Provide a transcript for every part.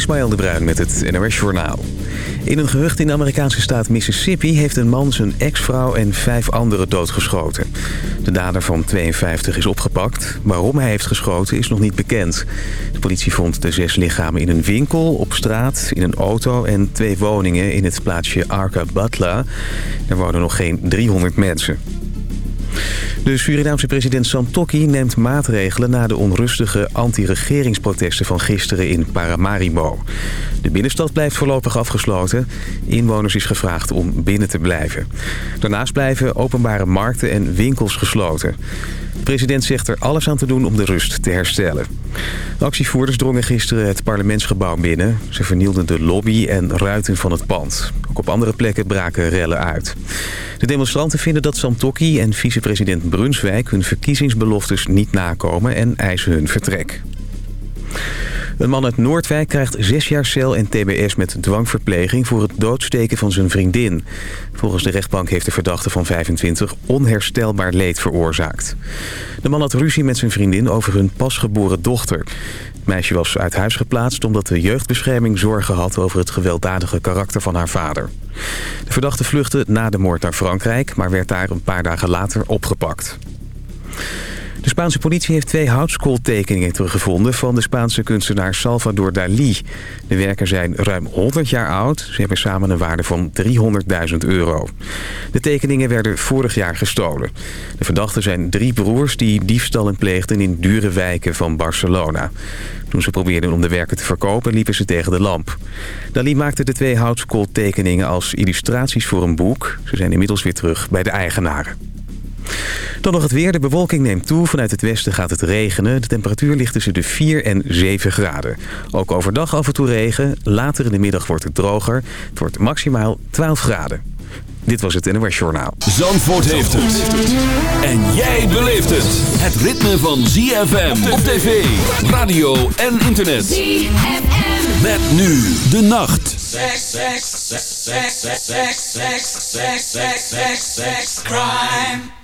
Ismaël de Bruin met het NOS Journaal. In een gehucht in de Amerikaanse staat Mississippi... heeft een man zijn ex-vrouw en vijf anderen doodgeschoten. De dader van 52 is opgepakt. Waarom hij heeft geschoten is nog niet bekend. De politie vond de zes lichamen in een winkel, op straat, in een auto... en twee woningen in het plaatsje Arca Butler. Er wonen nog geen 300 mensen. De Surinaamse president Santokki neemt maatregelen... na de onrustige anti-regeringsprotesten van gisteren in Paramaribo. De binnenstad blijft voorlopig afgesloten. Inwoners is gevraagd om binnen te blijven. Daarnaast blijven openbare markten en winkels gesloten. De president zegt er alles aan te doen om de rust te herstellen. De actievoerders drongen gisteren het parlementsgebouw binnen. Ze vernielden de lobby en ruiten van het pand. Ook op andere plekken braken rellen uit. De demonstranten vinden dat Santokki en vicepresident Brunswijk... hun verkiezingsbeloftes niet nakomen en eisen hun vertrek. Een man uit Noordwijk krijgt zes jaar cel en tbs met dwangverpleging... voor het doodsteken van zijn vriendin. Volgens de rechtbank heeft de verdachte van 25 onherstelbaar leed veroorzaakt. De man had ruzie met zijn vriendin over hun pasgeboren dochter. Het meisje was uit huis geplaatst omdat de jeugdbescherming zorgen had... over het gewelddadige karakter van haar vader. De verdachte vluchtte na de moord naar Frankrijk... maar werd daar een paar dagen later opgepakt. De Spaanse politie heeft twee houtskooltekeningen teruggevonden... van de Spaanse kunstenaar Salvador Dalí. De werken zijn ruim 100 jaar oud. Ze hebben samen een waarde van 300.000 euro. De tekeningen werden vorig jaar gestolen. De verdachten zijn drie broers die diefstallen pleegden... in dure wijken van Barcelona. Toen ze probeerden om de werken te verkopen, liepen ze tegen de lamp. Dalí maakte de twee houtskooltekeningen als illustraties voor een boek. Ze zijn inmiddels weer terug bij de eigenaren. Dan nog het weer. De bewolking neemt toe. Vanuit het westen gaat het regenen. De temperatuur ligt tussen de 4 en 7 graden. Ook overdag af en toe regen. Later in de middag wordt het droger. Het wordt maximaal 12 graden. Dit was het NOS Journaal. Zandvoort heeft het. En jij beleeft het. Het ritme van ZFM op tv, radio en internet. ZFM. Met nu de nacht. Sex, sex, sex, sex, sex, sex, sex, sex, sex, sex,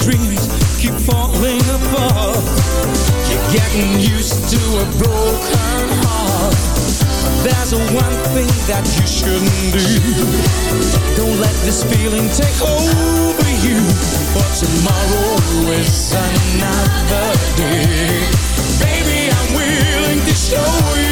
dreams keep falling apart. You're getting used to a broken heart. There's one thing that you shouldn't do. Don't let this feeling take over you. For tomorrow is another day. Baby, I'm willing to show you.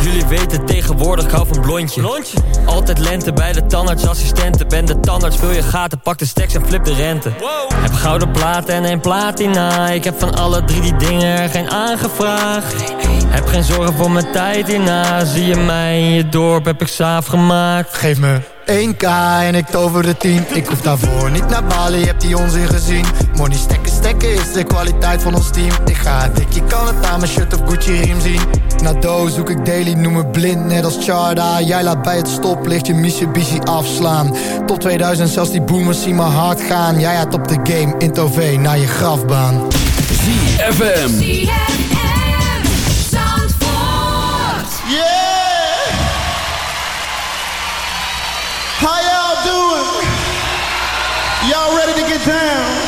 Jullie weten tegenwoordig, ik hou van blondje. blondje. Altijd lente bij de tandartsassistenten. Ben de tandarts, vul je gaten, pak de stacks en flip de rente. Heb gouden platen en een platina. Ik heb van alle drie die dingen geen aangevraagd. Heb geen zorgen voor mijn tijd hierna. Zie je mij in je dorp, heb ik saaf gemaakt. Geef me 1k en ik tover de 10 Ik hoef daarvoor niet naar Bali, heb die onzin gezien Money stekken, stekken is de kwaliteit van ons team. Ik ga dik, je kan het aan mijn shirt of Gucci riem zien. Na doos zoek ik daily, noem me blind, net als Charda. Jij laat bij het stoplicht je Mitsubishi afslaan. Tot 2000 zelfs die boomers zien me hard gaan. Jij had op de game, in Tove naar je grafbaan. ZFM Yeah! How y'all doing? Y'all ready to get down?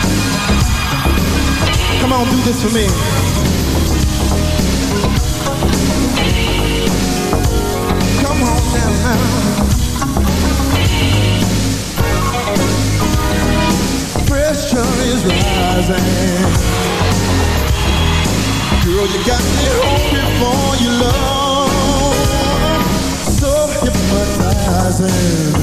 Come on, do this for me. Come on now. Pressure is right. Girl, you got me hoping for your love. So hypnotizing.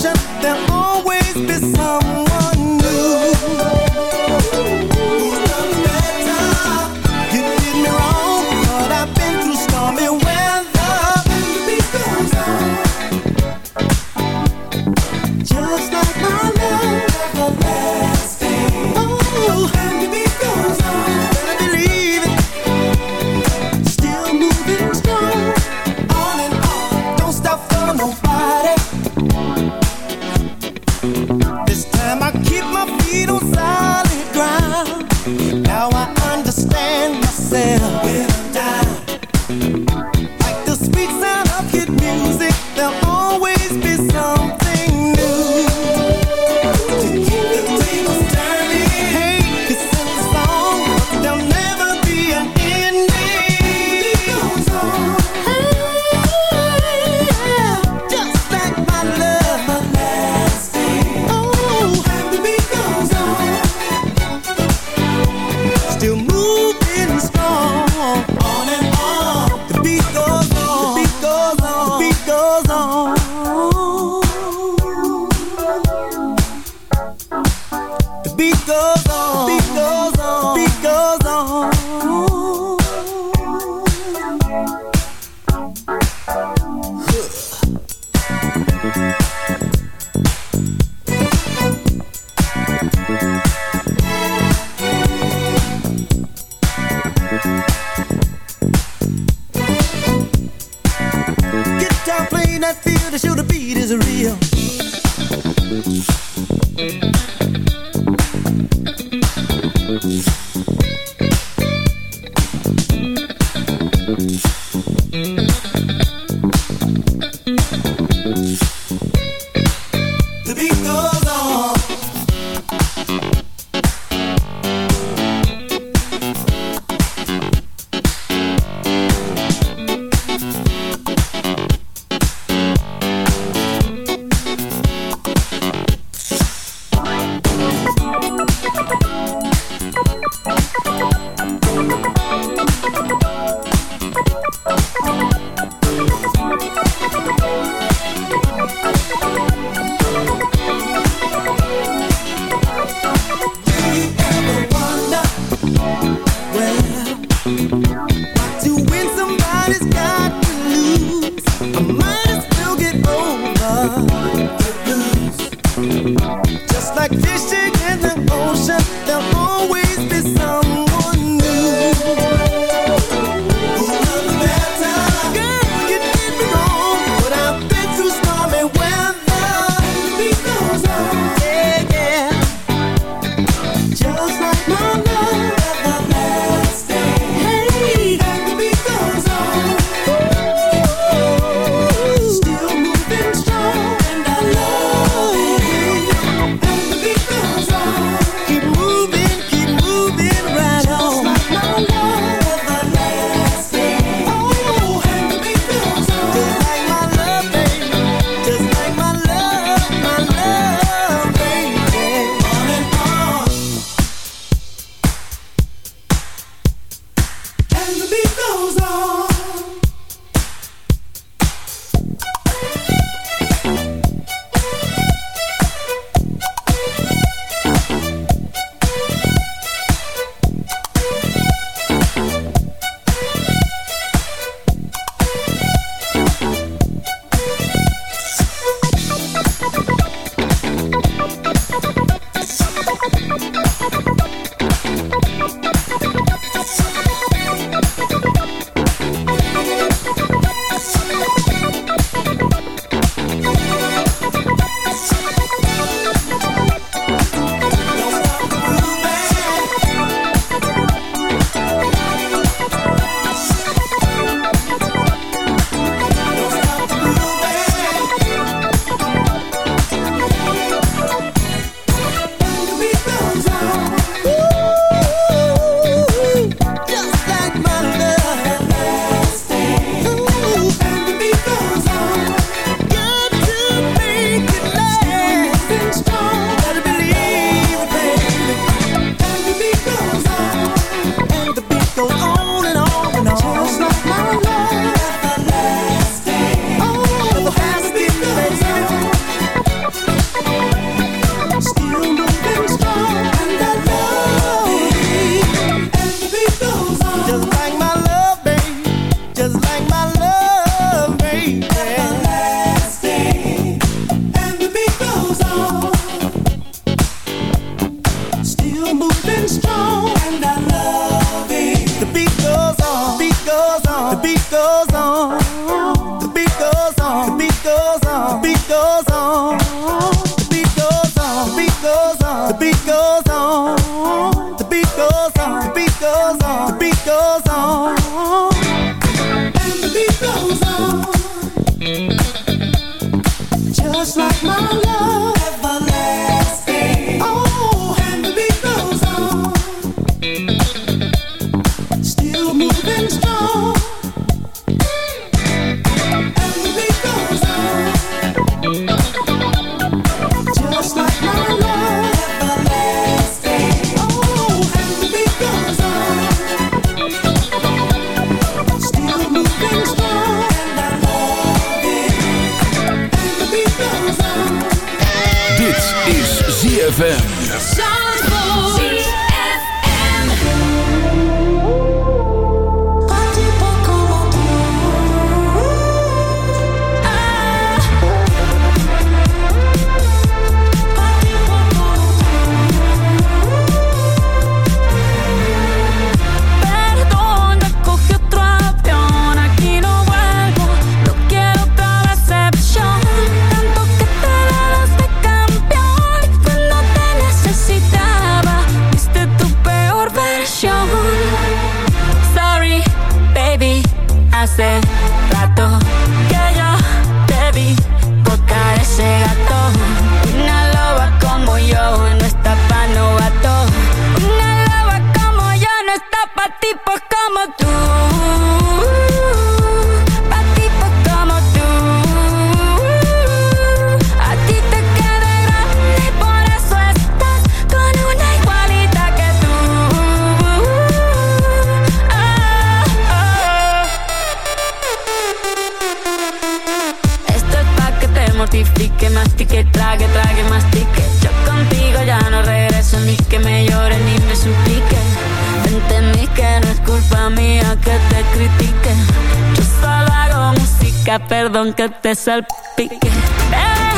There'll always be some trague, trague, mastique. Yo contigo ya no regreso, ni que me llore ni me suplique. Entendí que no es culpa mía que te critique. Yo solo hago música, perdón que te salpique. Bebé,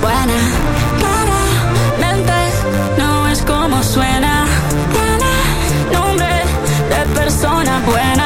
buena. Claramente no es como suena. Tiene nombre de persona buena.